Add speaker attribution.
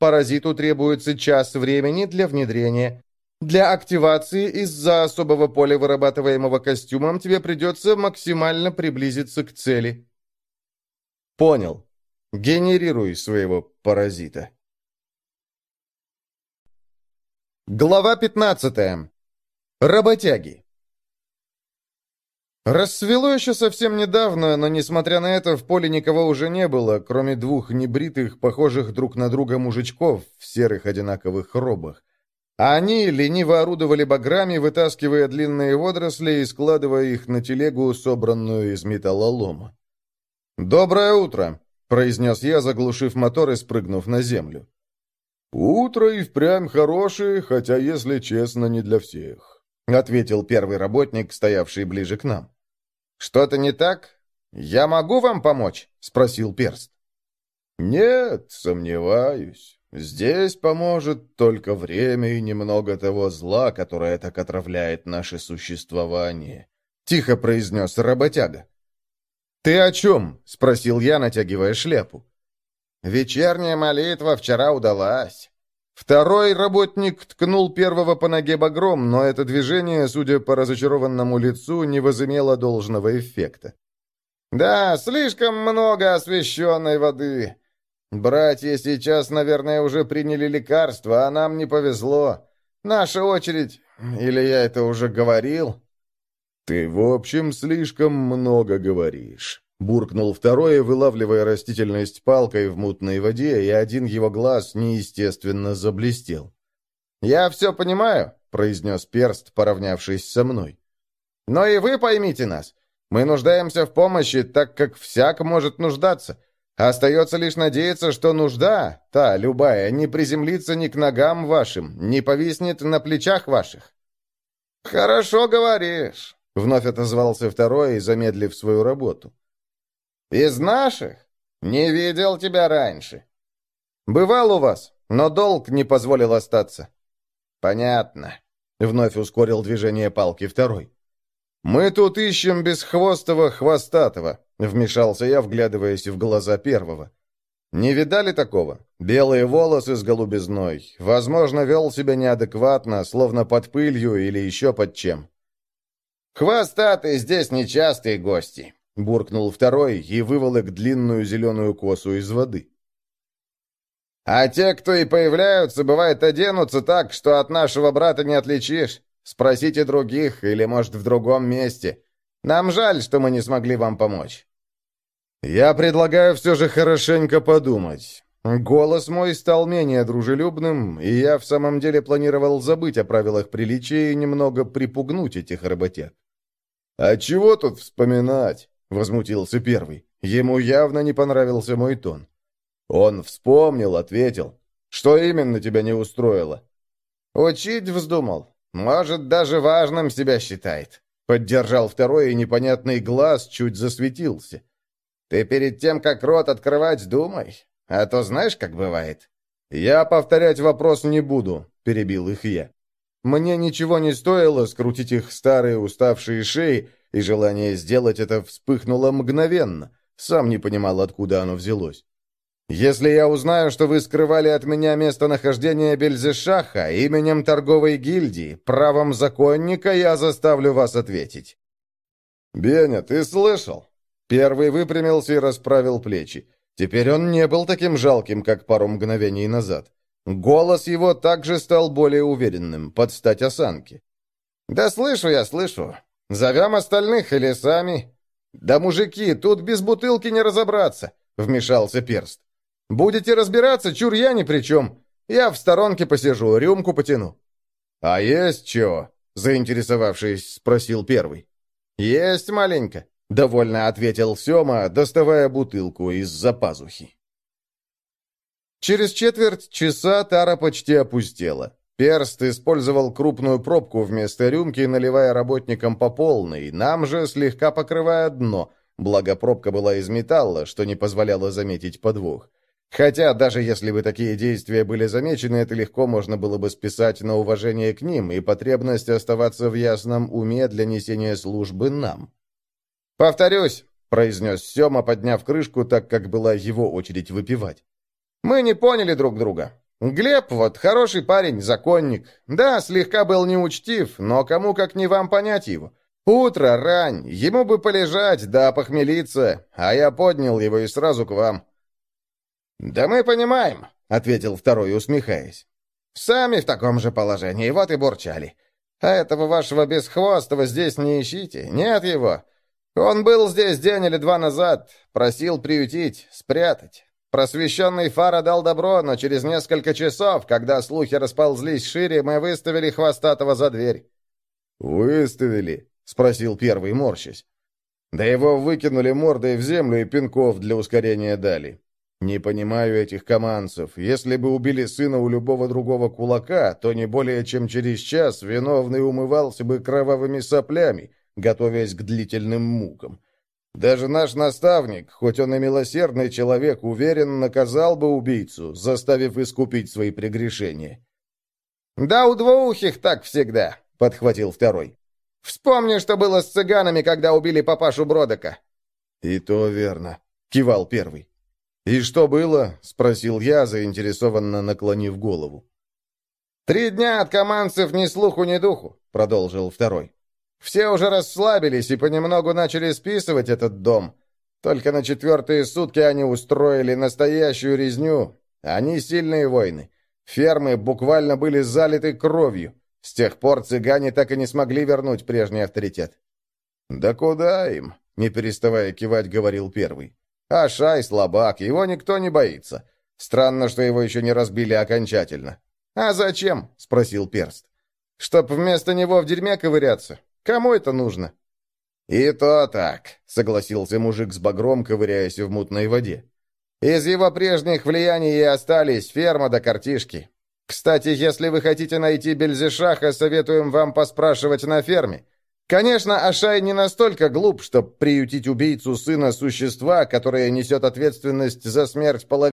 Speaker 1: Паразиту требуется час времени для внедрения. Для активации из-за особого поля, вырабатываемого костюмом, тебе придется максимально приблизиться к цели. Понял. Генерируй своего паразита. Глава 15. Работяги. Рассвело еще совсем недавно, но, несмотря на это, в поле никого уже не было, кроме двух небритых, похожих друг на друга мужичков в серых одинаковых робах. А они лениво орудовали баграми, вытаскивая длинные водоросли и складывая их на телегу, собранную из металлолома. «Доброе утро!» — произнес я, заглушив мотор и спрыгнув на землю.
Speaker 2: «Утро и впрямь хорошее, хотя, если честно, не для всех», — ответил первый работник, стоявший ближе к нам.
Speaker 1: «Что-то не так? Я могу вам помочь?» — спросил Перст.
Speaker 2: «Нет, сомневаюсь. Здесь поможет только время и немного того зла, которое так отравляет наше существование», —
Speaker 1: тихо произнес работяга. «Ты о чем?» — спросил я, натягивая шляпу. «Вечерняя молитва вчера удалась». Второй работник ткнул первого по ноге багром, но это движение, судя по разочарованному лицу, не возымело должного эффекта. «Да, слишком много освященной воды. Братья сейчас, наверное, уже приняли лекарство, а нам не повезло. Наша очередь... Или я это уже говорил?»
Speaker 2: «Ты, в общем, слишком много говоришь», — буркнул второй, вылавливая растительность палкой в мутной воде, и один его глаз неестественно заблестел.
Speaker 1: «Я все понимаю», — произнес перст, поравнявшись со мной. «Но и вы поймите нас. Мы нуждаемся в помощи, так как всяк может нуждаться». Остается лишь надеяться, что нужда, та, любая, не приземлится ни к ногам вашим, не повиснет на плечах ваших». «Хорошо говоришь», — вновь отозвался второй, замедлив свою работу. «Из наших? Не видел тебя раньше». «Бывал у вас, но долг не позволил остаться». «Понятно», — вновь ускорил движение палки второй. «Мы тут ищем бесхвостого хвостатого», — вмешался я, вглядываясь в глаза первого. «Не видали такого? Белые волосы с голубизной. Возможно, вел себя неадекватно, словно под пылью или еще под чем». «Хвостатые здесь нечастые гости», — буркнул второй и выволок длинную зеленую косу из воды. «А те, кто и появляются, бывает, оденутся так, что от нашего брата не отличишь. Спросите других или, может, в другом месте. Нам жаль, что мы не смогли вам помочь». «Я предлагаю все же хорошенько подумать». Голос мой стал менее дружелюбным, и я в самом деле планировал забыть о правилах приличия и немного припугнуть этих работяг.
Speaker 2: «А чего тут вспоминать?» — возмутился первый. Ему явно не понравился мой тон. Он вспомнил, ответил. «Что именно тебя не устроило?»
Speaker 1: «Учить вздумал. Может, даже важным себя считает. Поддержал второй, и непонятный глаз чуть засветился. Ты перед тем, как рот открывать, думай. А то знаешь, как бывает.
Speaker 2: Я повторять вопрос не буду, перебил их я. Мне ничего не стоило скрутить их старые уставшие шеи, и желание сделать это вспыхнуло мгновенно. Сам не понимал, откуда оно взялось.
Speaker 1: Если я узнаю, что вы скрывали от меня местонахождение Бельзешаха именем торговой гильдии, правом законника, я заставлю вас ответить».
Speaker 2: «Беня, ты слышал?»
Speaker 1: Первый выпрямился и расправил плечи. Теперь он не был таким жалким, как пару мгновений назад. Голос его также стал более уверенным, под стать осанке. «Да слышу я, слышу. Зовем остальных или сами?» «Да, мужики, тут без бутылки не разобраться», — вмешался Перст. Будете разбираться, чур я ни при чем. Я в сторонке посижу, рюмку потяну».
Speaker 2: «А есть чего?» — заинтересовавшись, спросил первый.
Speaker 1: «Есть маленько», — довольно ответил Сема, доставая бутылку из-за пазухи. Через четверть часа тара почти опустела. Перст использовал крупную пробку вместо рюмки, наливая работникам по полной, нам же слегка покрывая дно, благо пробка была из металла, что не позволяло заметить подвох. Хотя, даже если бы такие действия были замечены, это легко можно было бы списать на уважение к ним и потребность оставаться в ясном уме для несения службы нам. «Повторюсь», — произнес Сема, подняв крышку, так как была его очередь выпивать. «Мы не поняли друг друга. Глеб вот хороший парень, законник. Да, слегка был неучтив, но кому как не вам понять его. Утро, рань, ему бы полежать, да похмелиться, а я поднял его и сразу к вам». «Да мы понимаем», — ответил второй, усмехаясь. «Сами в таком же положении, вот и бурчали. А этого вашего бесхвостого здесь не ищите, нет его. Он был здесь день или два назад, просил приютить, спрятать. Просвещенный Фара дал добро, но через несколько часов, когда слухи расползлись шире, мы выставили хвостатого за дверь».
Speaker 2: «Выставили?» — спросил первый, морщась. «Да его выкинули мордой в землю и пинков для ускорения дали. Не понимаю этих командцев. Если бы убили сына у любого другого кулака, то не более чем через час виновный умывался бы кровавыми соплями, готовясь к длительным мукам. Даже наш наставник, хоть он и милосердный человек, уверен, наказал бы убийцу, заставив искупить свои прегрешения.
Speaker 1: «Да у двоухих так всегда», — подхватил второй. «Вспомни, что было с цыганами, когда убили папашу Бродока».
Speaker 2: «И то верно», — кивал первый. «И что было?» — спросил я, заинтересованно наклонив голову.
Speaker 1: «Три дня от командцев ни слуху, ни духу», — продолжил второй. Все уже расслабились и понемногу начали списывать этот дом. Только на четвертые сутки они устроили настоящую резню. Они сильные воины. Фермы буквально были залиты кровью. С тех пор цыгане так и не смогли вернуть прежний авторитет.
Speaker 2: «Да куда им?» — не переставая кивать, говорил первый.
Speaker 1: «А Шай слабак, его никто не боится. Странно, что его еще не разбили окончательно». «А зачем?» — спросил Перст. «Чтоб вместо него в дерьме ковыряться. Кому это нужно?» «И то так», — согласился мужик с багром, ковыряясь в мутной воде. «Из его прежних влияний и остались ферма до да картишки. Кстати, если вы хотите найти Бельзешаха, советуем вам поспрашивать на ферме. Конечно, Ашай не настолько глуп, чтобы приютить убийцу сына существа, которое несет ответственность за смерть половины